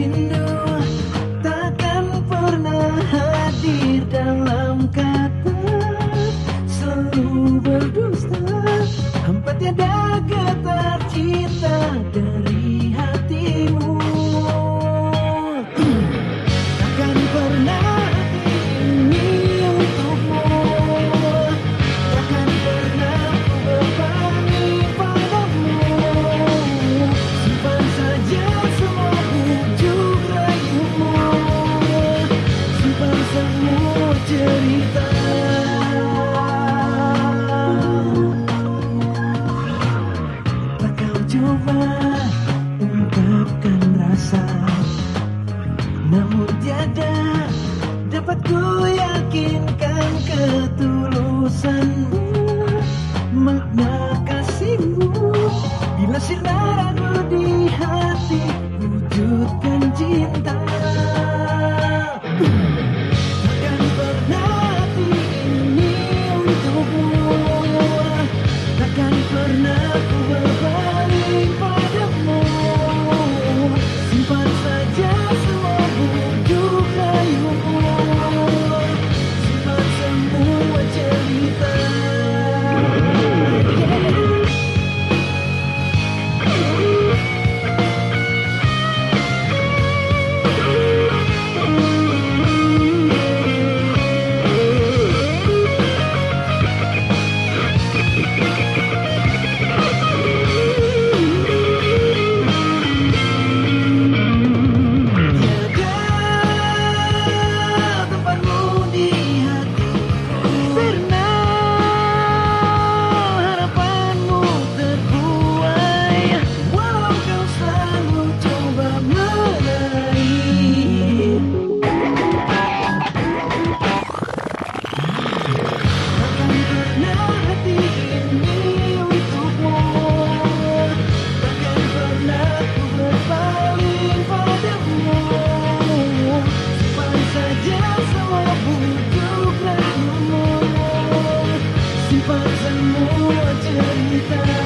rindu takkan pernah hadir dalam kata. Selalu berdusta hampa tiada getar cinta dan perdida. Thank you.